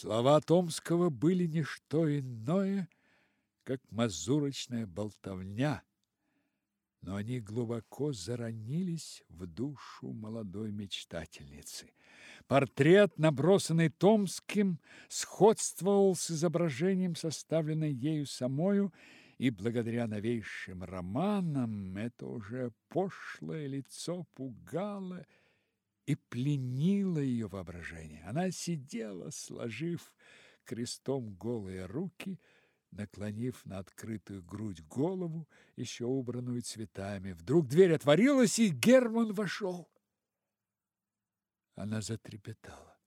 Слова Томского были не что иное, как мазурочная болтовня, но они глубоко заронились в душу молодой мечтательницы. Портрет, набросанный Томским, сходствовал с изображением, составленным ею самою, и благодаря новейшим романам это уже пошлое лицо пугало и пленило ее воображение. Она сидела, сложив крестом голые руки, наклонив на открытую грудь голову, еще убранную цветами. Вдруг дверь отворилась, и Герман вошел. Она затрепетала.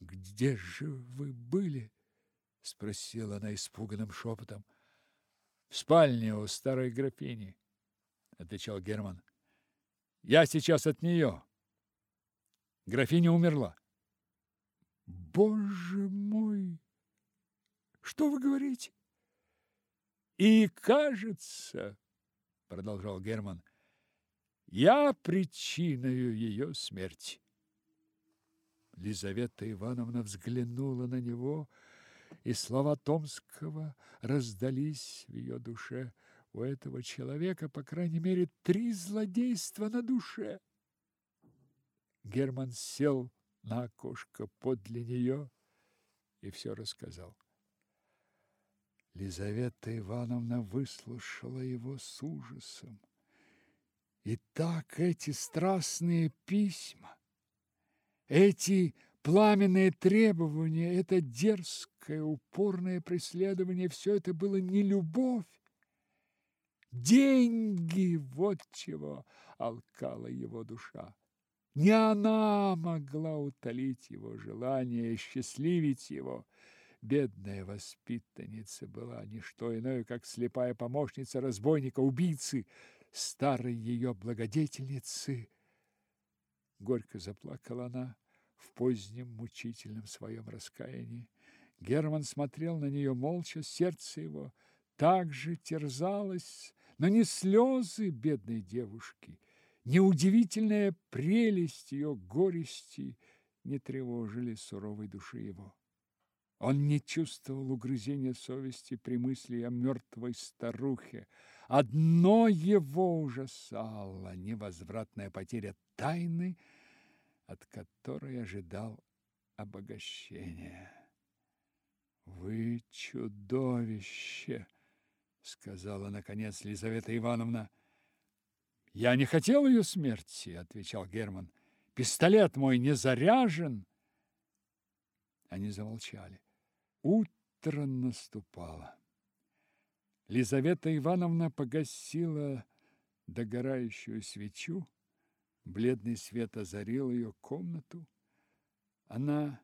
«Где же вы были?» — спросила она испуганным шепотом. «В спальне у старой графини», — отвечал Герман. «Я сейчас от нее. Графиня умерла». «Боже мой! Что вы говорите?» «И кажется, — продолжал Герман, — я причиною ее смерти. Лизавета Ивановна взглянула на него, и слова Томского раздались в ее душе. У этого человека, по крайней мере, три злодейства на душе. Герман сел на окошко подле нее и все рассказал. Лизавета Ивановна выслушала его с ужасом. И так эти страстные письма, эти пламенные требования, это дерзкое, упорное преследование, все это было не любовь. Деньги, вот чего алкала его душа. Не она могла утолить его желание, счастливить его. Бедная воспитанница была не что иное, как слепая помощница разбойника, убийцы, старой ее благодетельницы. Горько заплакала она в позднем мучительном своем раскаянии. Герман смотрел на нее молча, сердце его также терзалось, но не слезы бедной девушки, не удивительная прелесть ее горести не тревожили суровой души его. Он не чувствовал угрызения совести при мысли о мертвой старухе. Одно его ужасало – невозвратная потеря тайны, от которой ожидал обогащения. «Вы чудовище!» – сказала, наконец, Лизавета Ивановна. «Я не хотел ее смерти», – отвечал Герман. «Пистолет мой не заряжен». Они замолчали. Утро наступало. Лизавета Ивановна погасила догорающую свечу. Бледный свет озарил ее комнату. Она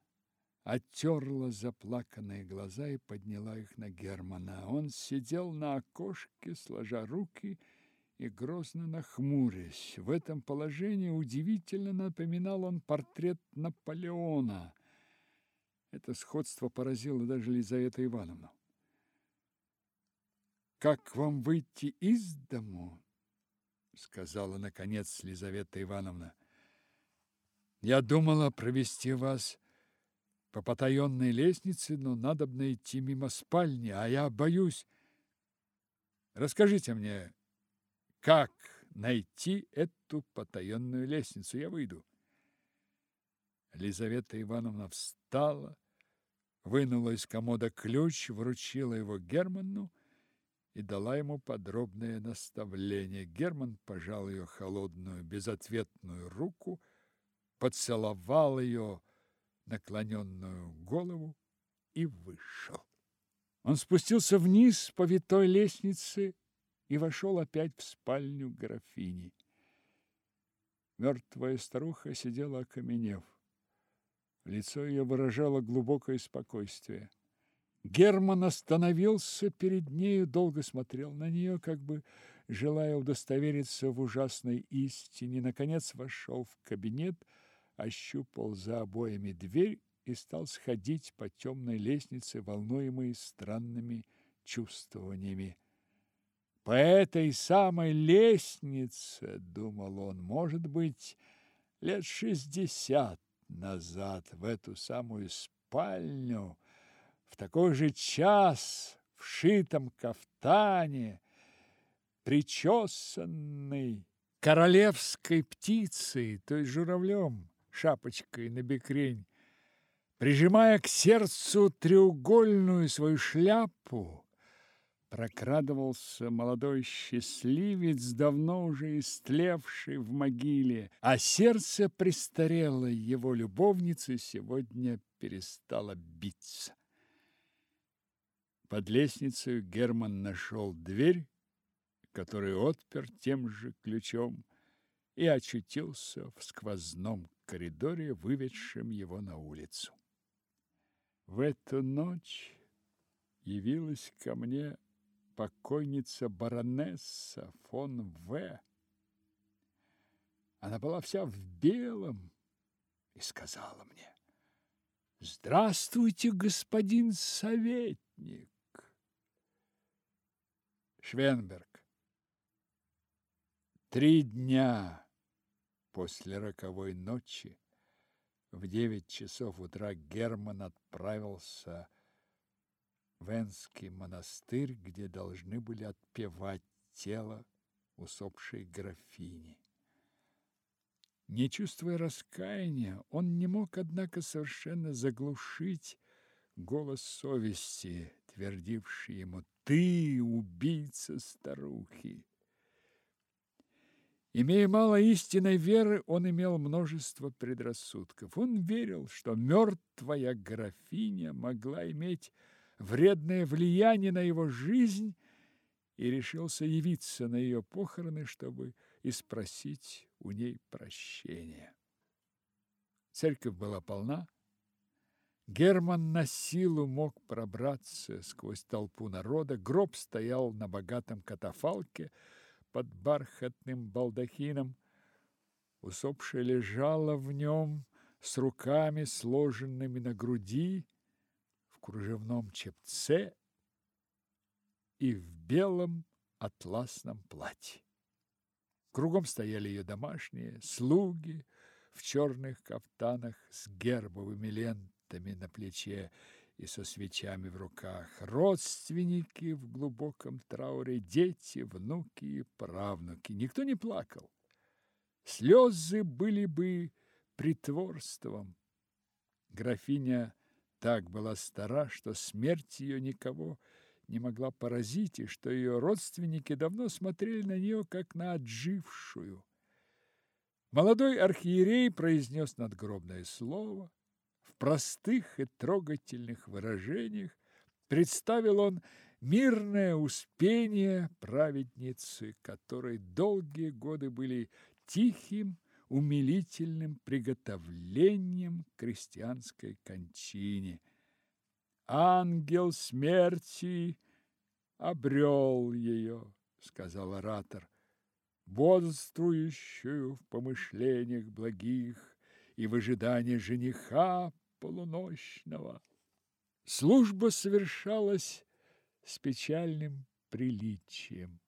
оттерла заплаканные глаза и подняла их на Германа. Он сидел на окошке, сложа руки и грозно нахмурясь. В этом положении удивительно напоминал он портрет Наполеона – это сходство поразило даже Лизавету Ивановну. «Как вам выйти из дому?» — сказала, наконец, Лизавета Ивановна. «Я думала провести вас по потаенной лестнице, но надо бы идти мимо спальни, а я боюсь. Расскажите мне, как найти эту потаенную лестницу? Я выйду». Лизавета Ивановна встала, вынула из комода ключ, вручила его Герману и дала ему подробное наставление. Герман пожал ее холодную, безответную руку, поцеловал ее наклоненную голову и вышел. Он спустился вниз по витой лестнице и вошел опять в спальню графини. Мертвая старуха сидела окаменев. Лицо ее выражало глубокое спокойствие. Герман остановился перед нею, долго смотрел на нее, как бы желая удостовериться в ужасной истине. Наконец вошел в кабинет, ощупал за обоями дверь и стал сходить по темной лестнице, волнуемой странными чувствованиями. По этой самой лестнице, думал он, может быть, лет шестьдесят назад в эту самую спальню в такой же час в шитом кафтане, причесанный королевской птицей, то есть журавлем, шапочкой на бекрень, прижимая к сердцу треугольную свою шляпу, прокрадывался молодой счастливец, давно уже истлевший в могиле, а сердце престарелой его любовницы сегодня перестало биться. Под лестницей Герман нашел дверь, которую отпер тем же ключом, и очутился в сквозном коридоре, выведшем его на улицу. В эту ночь явилась ко мне покойница баронесса фон В. Она была вся в белом и сказала мне, «Здравствуйте, господин советник!» Швенберг. Три дня после роковой ночи в девять часов утра Герман отправился в Энский монастырь, где должны были отпевать тело усопшей графини. Не чувствуя раскаяния, он не мог, однако, совершенно заглушить голос совести, твердивший ему «Ты убийца старухи!» Имея мало истинной веры, он имел множество предрассудков. Он верил, что мертвая графиня могла иметь вредное влияние на его жизнь и решился явиться на ее похороны, чтобы испросить у ней прощения. Церковь была полна. Герман на силу мог пробраться сквозь толпу народа. Гроб стоял на богатом катафалке под бархатным балдахином. Усопшая лежала в нем с руками, сложенными на груди, кружевном чепце и в белом атласном платье. Кругом стояли ее домашние, слуги в черных кафтанах с гербовыми лентами на плече и со свечами в руках, родственники в глубоком трауре, дети, внуки и правнуки. Никто не плакал. Слезы были бы притворством. Графиня так была стара, что смерть ее никого не могла поразить, и что ее родственники давно смотрели на нее, как на отжившую. Молодой архиерей произнес надгробное слово. В простых и трогательных выражениях представил он мирное успение праведницы, которой долгие годы были тихим умилительным приготовлением к крестьянской кончине. Ангел смерти обрел ее, сказал оратор, бодрствующую в помышлениях благих и в ожидании жениха полуночного. Служба совершалась с печальным приличием.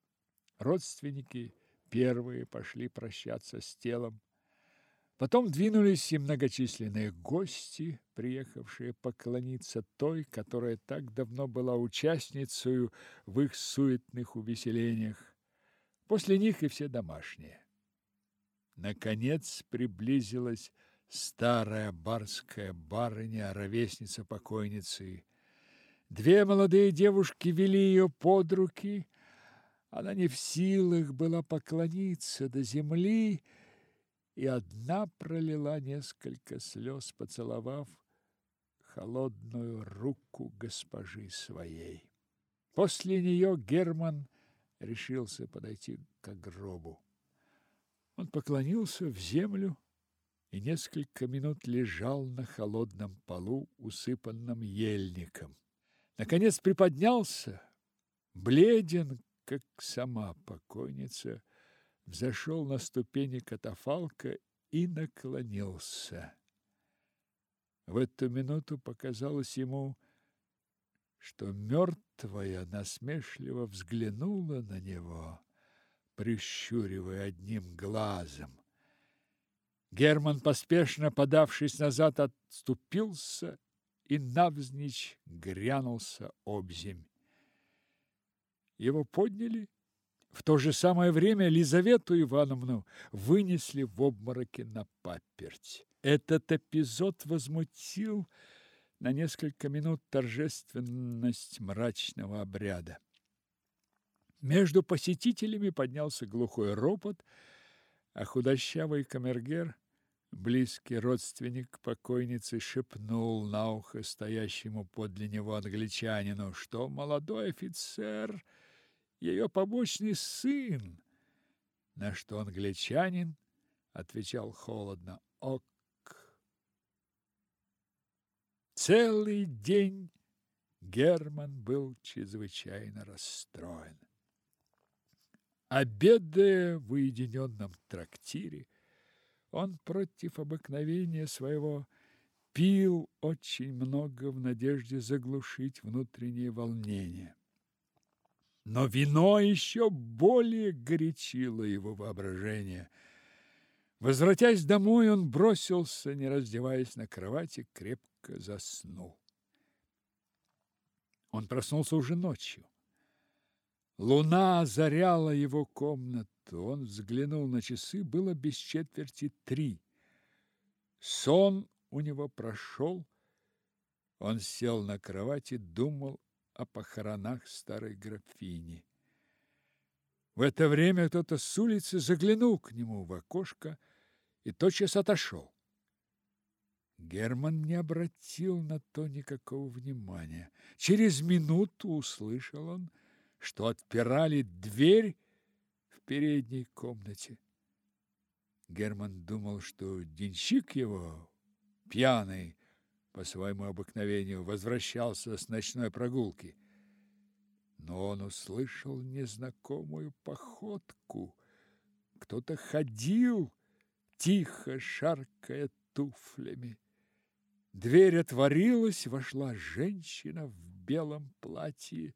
Родственники первые пошли прощаться с телом. Потом двинулись и многочисленные гости, приехавшие поклониться той, которая так давно была участницей в их суетных увеселениях. После них и все домашние. Наконец приблизилась старая барская барыня, ровесница покойницы. Две молодые девушки вели ее под руки. Она не в силах была поклониться до земли, и одна пролила несколько слез, поцеловав холодную руку госпожи своей. После нее Герман решился подойти к гробу. Он поклонился в землю и несколько минут лежал на холодном полу, усыпанном ельником. Наконец приподнялся, бледен, как сама покойница, взошел на ступени катафалка и наклонился. В эту минуту показалось ему, что мертвая насмешливо взглянула на него, прищуривая одним глазом. Герман, поспешно подавшись назад, отступился и навзничь грянулся обземь. Его подняли. В то же самое время Лизавету Ивановну вынесли в обмороке на паперть. Этот эпизод возмутил на несколько минут торжественность мрачного обряда. Между посетителями поднялся глухой ропот, а худощавый камергер, близкий родственник покойницы, шепнул на ухо стоящему подле него англичанину, что молодой офицер – ее побочный сын, на что англичанин отвечал холодно «Ок». Целый день Герман был чрезвычайно расстроен. Обедая в уединенном трактире, он против обыкновения своего пил очень много в надежде заглушить внутреннее волнение. Но вино еще более горячило его воображение. Возвратясь домой, он бросился, не раздеваясь на кровати, крепко заснул. Он проснулся уже ночью. Луна озаряла его комнату. Он взглянул на часы, было без четверти три. Сон у него прошел. Он сел на кровати, думал о похоронах старой графини. В это время кто-то с улицы заглянул к нему в окошко и тотчас отошел. Герман не обратил на то никакого внимания. Через минуту услышал он, что отпирали дверь в передней комнате. Герман думал, что денщик его, пьяный по своему обыкновению, возвращался с ночной прогулки. Но он услышал незнакомую походку. Кто-то ходил, тихо шаркая туфлями. Дверь отворилась, вошла женщина в белом платье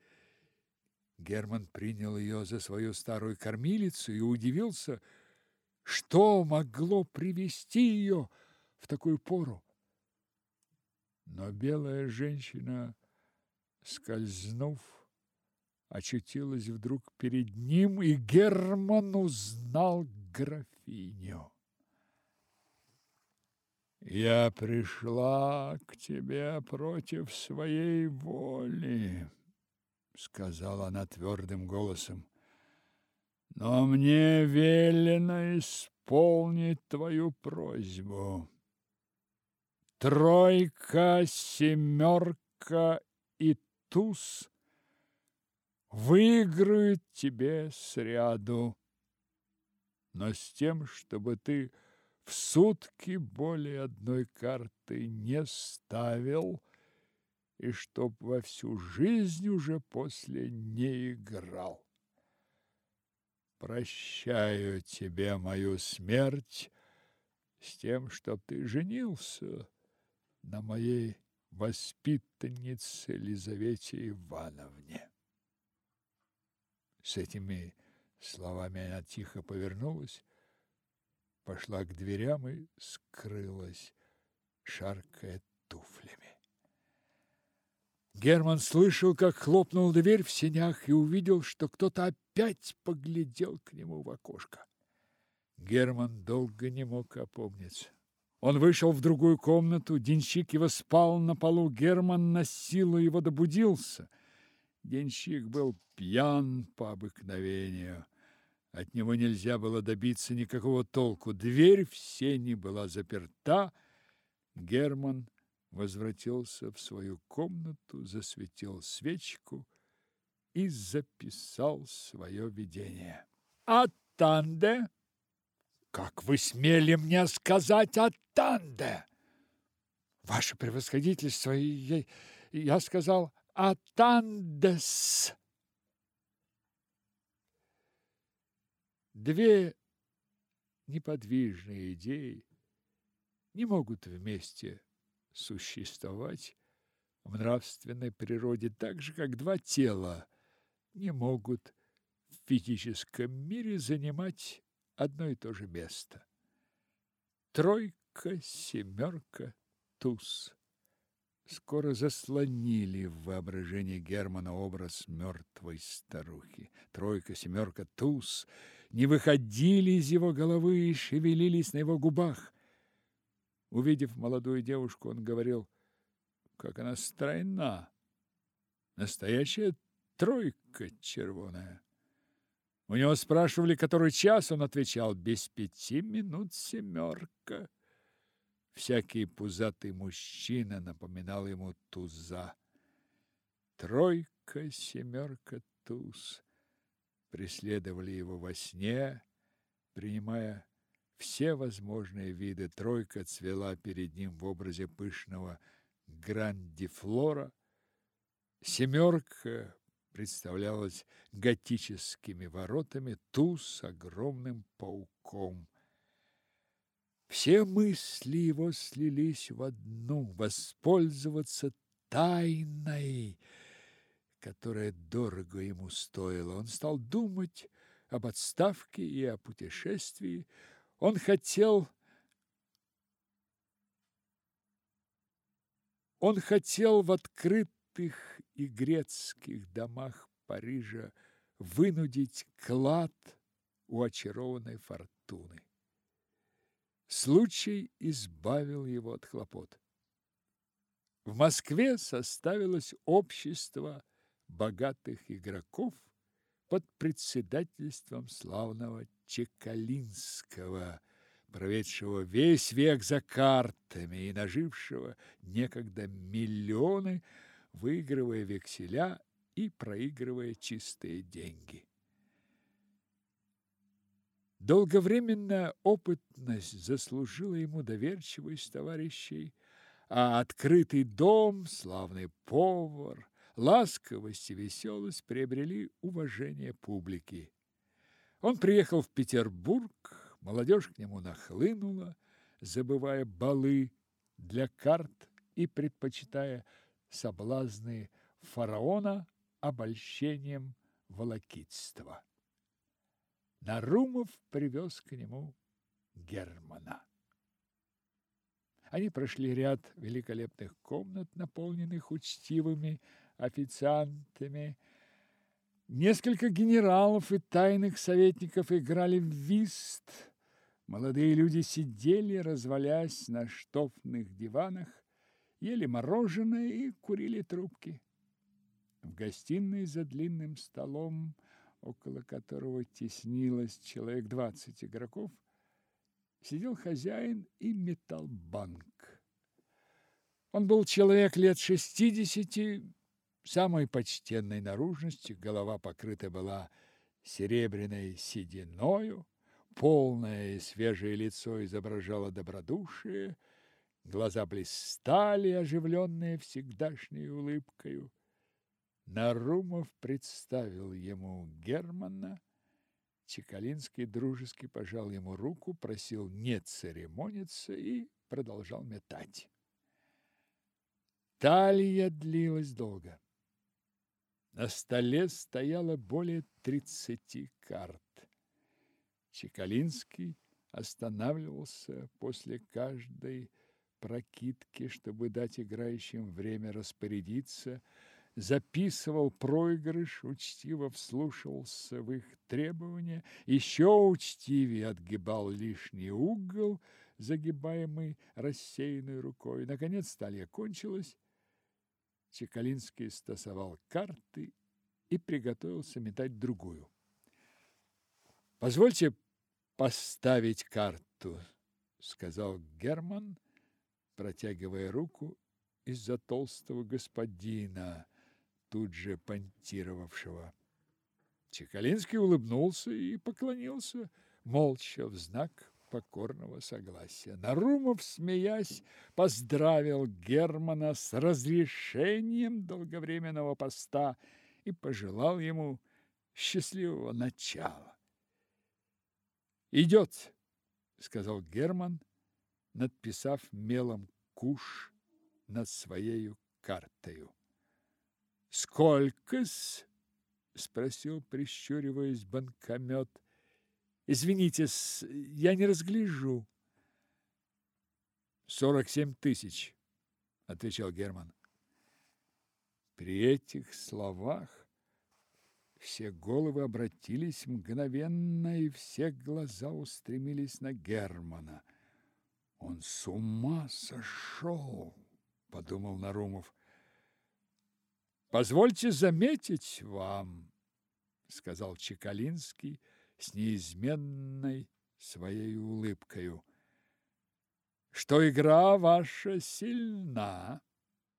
Герман принял ее за свою старую кормилицу и удивился, что могло привести ее в такую пору. Но белая женщина, скользнув, очутилась вдруг перед ним, и Герман узнал графиню. «Я пришла к тебе против своей воли», сказала она твердым голосом. Но мне велено исполнить твою просьбу. Тройка, семерка и туз выиграют тебе сряду, но с тем, чтобы ты в сутки более одной карты не ставил, и чтоб во всю жизнь уже после не играл. Прощаю тебе мою смерть с тем, чтоб ты женился на моей воспитаннице Елизавете Ивановне. С этими словами она тихо повернулась, пошла к дверям и скрылась, шаркая туфлями. Герман слышал, как хлопнула дверь в сенях и увидел, что кто-то опять поглядел к нему в окошко. Герман долго не мог опомниться. Он вышел в другую комнату, денщик его спал на полу, Герман на силу его добудился. Денщик был пьян по обыкновению. От него нельзя было добиться никакого толку. Дверь в сени была заперта. Герман возвратился в свою комнату, засветил свечку и записал свое видение. «А Танде? Как вы смели мне сказать о Танде?» «Ваше превосходительство, я, я сказал «Атандес». Две неподвижные идеи не могут вместе существовать в нравственной природе так же, как два тела не могут в физическом мире занимать одно и то же место. Тройка, семерка, туз. скоро заслонили в воображении Германа образ мертвой старухи. Тройка, семерка, туз не выходили из его головы и шевелились на его губах. Увидев молодую девушку, он говорил, как она стройна. Настоящая тройка червоная. У него спрашивали, который час, он отвечал, без пяти минут семерка. Всякий пузатый мужчина напоминал ему туза. Тройка, семерка, туз преследовали его во сне, принимая все возможные виды. Тройка цвела перед ним в образе пышного грандифлора. Семерка представлялась готическими воротами, туз огромным пауком. Все мысли его слились в одну – воспользоваться тайной, которая дорого ему стоила. Он стал думать об отставке и о путешествии. Он хотел... Он хотел в открытых и грецких домах Парижа вынудить клад у очарованной фортуны. Случай избавил его от хлопот. В Москве составилось общество богатых игроков под председательством славного Чекалинского, проведшего весь век за картами и нажившего некогда миллионы, выигрывая векселя и проигрывая чистые деньги. Долговременная опытность заслужила ему доверчивость товарищей, а открытый дом, славный повар, ласковость и веселость приобрели уважение публики. Он приехал в Петербург, молодежь к нему нахлынула, забывая балы для карт и предпочитая соблазны фараона обольщением волокитства. Нарумов привез к нему Германа. Они прошли ряд великолепных комнат, наполненных учтивыми официантами. Несколько генералов и тайных советников играли в вист. Молодые люди сидели, развалясь на штофных диванах, ели мороженое и курили трубки. В гостиной за длинным столом около которого теснилось человек двадцать игроков, сидел хозяин и метал банк. Он был человек лет шестидесяти, самой почтенной наружности, голова покрыта была серебряной сединою, полное и свежее лицо изображало добродушие, глаза блистали, оживленные всегдашней улыбкою. Нарумов представил ему Германа. Чекалинский дружески пожал ему руку, просил не церемониться и продолжал метать. Талия длилась долго. На столе стояло более тридцати карт. Чекалинский останавливался после каждой прокидки, чтобы дать играющим время распорядиться – записывал проигрыш, учтиво вслушивался в их требования, еще учтивее отгибал лишний угол, загибаемый рассеянной рукой. Наконец сталья кончилась. Чекалинский стасовал карты и приготовился метать другую. «Позвольте поставить карту», — сказал Герман, протягивая руку из-за толстого господина, тут же понтировавшего. Чекалинский улыбнулся и поклонился, молча в знак покорного согласия. Нарумов, смеясь, поздравил Германа с разрешением долговременного поста и пожелал ему счастливого начала. «Идет», — сказал Герман, надписав мелом «Куш» над своей картою. «Сколько-с?» — спросил, прищуриваясь, банкомет. «Извините, я не разгляжу». «Сорок семь тысяч», — отвечал Герман. При этих словах все головы обратились мгновенно, и все глаза устремились на Германа. Он с ума сошел, подумал Нарумов. Позвольте заметить вам, сказал Чекалинский с неизменной своей улыбкою, что игра ваша сильна.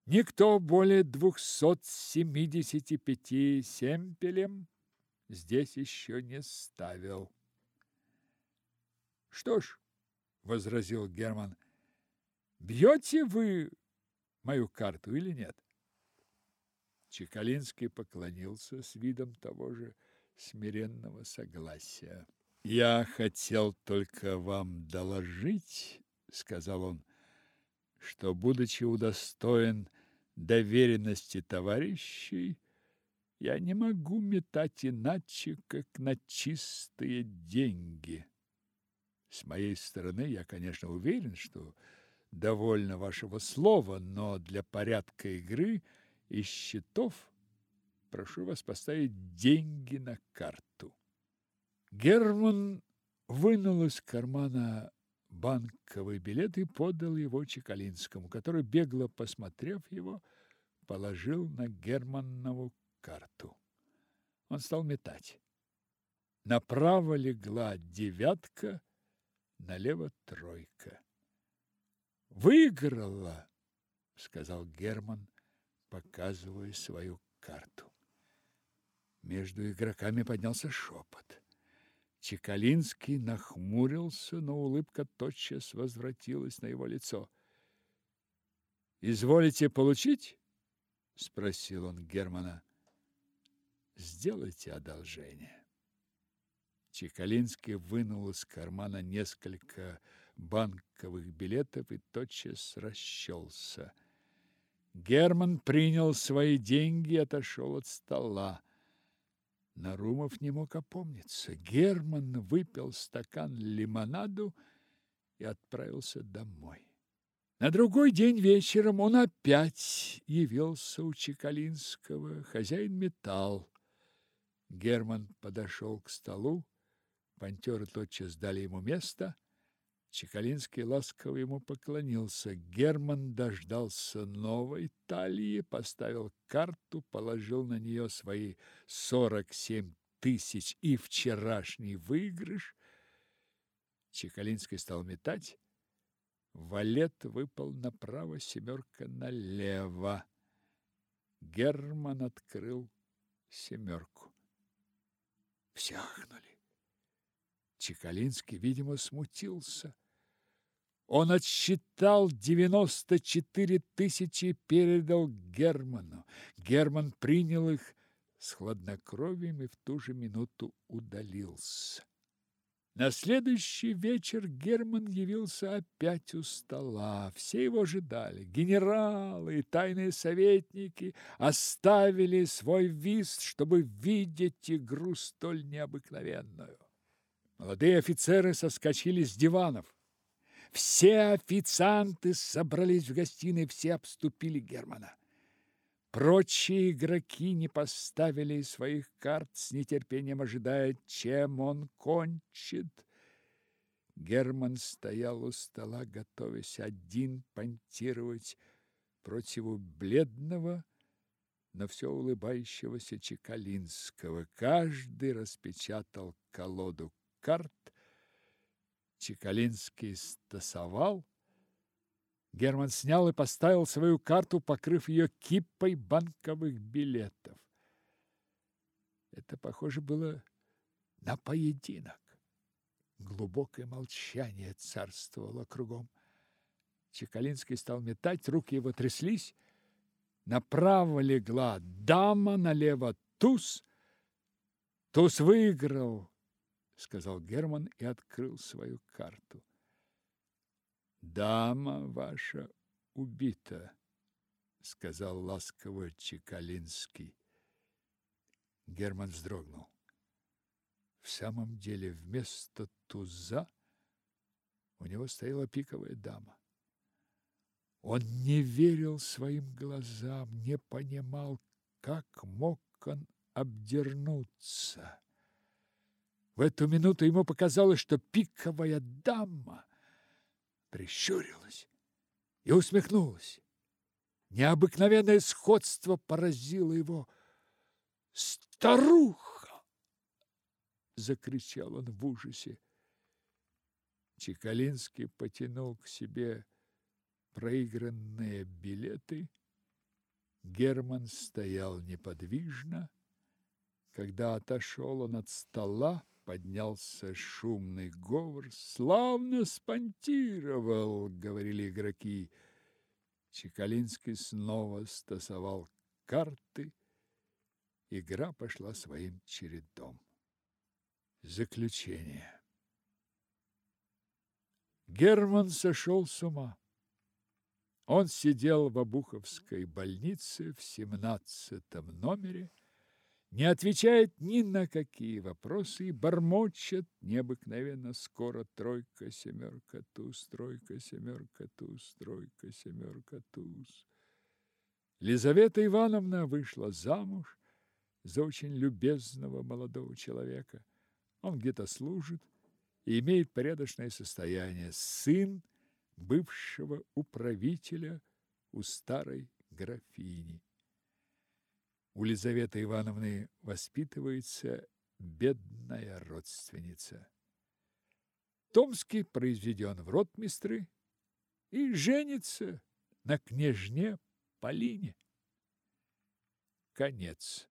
Никто более двухсот семидесяти пяти семпелем здесь еще не ставил. Что ж, возразил Герман, бьете вы мою карту или нет? Чекалинский поклонился с видом того же смиренного согласия. Я хотел только вам доложить, сказал он, что будучи удостоен доверенности товарищей, я не могу метать иначе, как на чистые деньги. С моей стороны, я, конечно, уверен, что довольно вашего слова, но для порядка игры и счетов прошу вас поставить деньги на карту. Герман вынул из кармана банковый билет и подал его Чекалинскому, который, бегло посмотрев его, положил на Германову карту. Он стал метать. Направо легла девятка, налево тройка. «Выиграла!» — сказал Герман, показывая свою карту. Между игроками поднялся шепот. Чекалинский нахмурился, но улыбка тотчас возвратилась на его лицо. «Изволите получить?» — спросил он Германа. «Сделайте одолжение». Чекалинский вынул из кармана несколько банковых билетов и тотчас расчелся. Герман принял свои деньги и отошел от стола. Нарумов не мог опомниться. Герман выпил стакан лимонаду и отправился домой. На другой день вечером он опять явился у Чекалинского, хозяин металл. Герман подошел к столу, пантеры тотчас дали ему место — Чекалинский ласково ему поклонился. Герман дождался новой талии, поставил карту, положил на нее свои сорок семь тысяч и вчерашний выигрыш. Чекалинский стал метать. Валет выпал направо, семерка налево. Герман открыл семерку. Все ахнули. Чекалинский, видимо, смутился. Он отсчитал девяносто четыре тысячи и передал Герману. Герман принял их с хладнокровием и в ту же минуту удалился. На следующий вечер Герман явился опять у стола. Все его ожидали. Генералы и тайные советники оставили свой вист, чтобы видеть игру столь необыкновенную. Молодые офицеры соскочили с диванов. Все официанты собрались в гостиной, все обступили Германа. Прочие игроки не поставили своих карт, с нетерпением ожидая, чем он кончит. Герман стоял у стола, готовясь один понтировать против бледного, но все улыбающегося Чекалинского. Каждый распечатал колоду карт, Чекалинский стасовал. Герман снял и поставил свою карту, покрыв ее кипой банковых билетов. Это похоже было на поединок. Глубокое молчание царствовало кругом. Чекалинский стал метать, руки его тряслись. Направо легла дама, налево туз. Туз выиграл сказал Герман и открыл свою карту. Дама ваша убита, сказал ласково Чекалинский. Герман вздрогнул. В самом деле, вместо туза у него стояла пиковая дама. Он не верил своим глазам, не понимал, как мог он обдернуться? В эту минуту ему показалось, что пиковая дама прищурилась и усмехнулась. Необыкновенное сходство поразило его. «Старуха!» — закричал он в ужасе. Чекалинский потянул к себе проигранные билеты. Герман стоял неподвижно. Когда отошел он от стола, поднялся шумный говор. «Славно спонтировал!» — говорили игроки. Чекалинский снова стасовал карты. Игра пошла своим чередом. Заключение. Герман сошел с ума. Он сидел в Обуховской больнице в семнадцатом номере, не отвечает ни на какие вопросы и бормочет необыкновенно скоро тройка, семерка, туз, тройка, семерка, туз, тройка, семерка, туз. Лизавета Ивановна вышла замуж за очень любезного молодого человека. Он где-то служит и имеет порядочное состояние. Сын бывшего управителя у старой графини. У Лизаветы Ивановны воспитывается бедная родственница. Томский произведен в ротмистры и женится на княжне Полине. Конец.